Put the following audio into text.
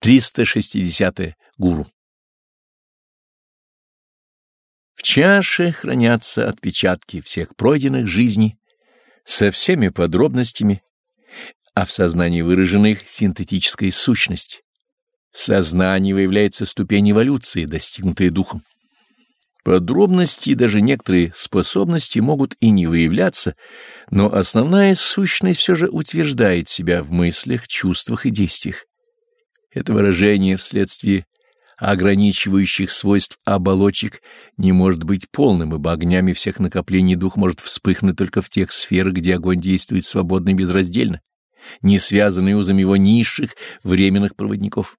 360. -е. Гуру. В чаше хранятся отпечатки всех пройденных жизней со всеми подробностями, а в сознании выражена их синтетическая сущность. В выявляется ступень эволюции, достигнутая духом. Подробности и даже некоторые способности могут и не выявляться, но основная сущность все же утверждает себя в мыслях, чувствах и действиях. Это выражение вследствие ограничивающих свойств оболочек не может быть полным, ибо огнями всех накоплений дух может вспыхнуть только в тех сферах, где огонь действует свободно и безраздельно, не связанный узами его низших временных проводников.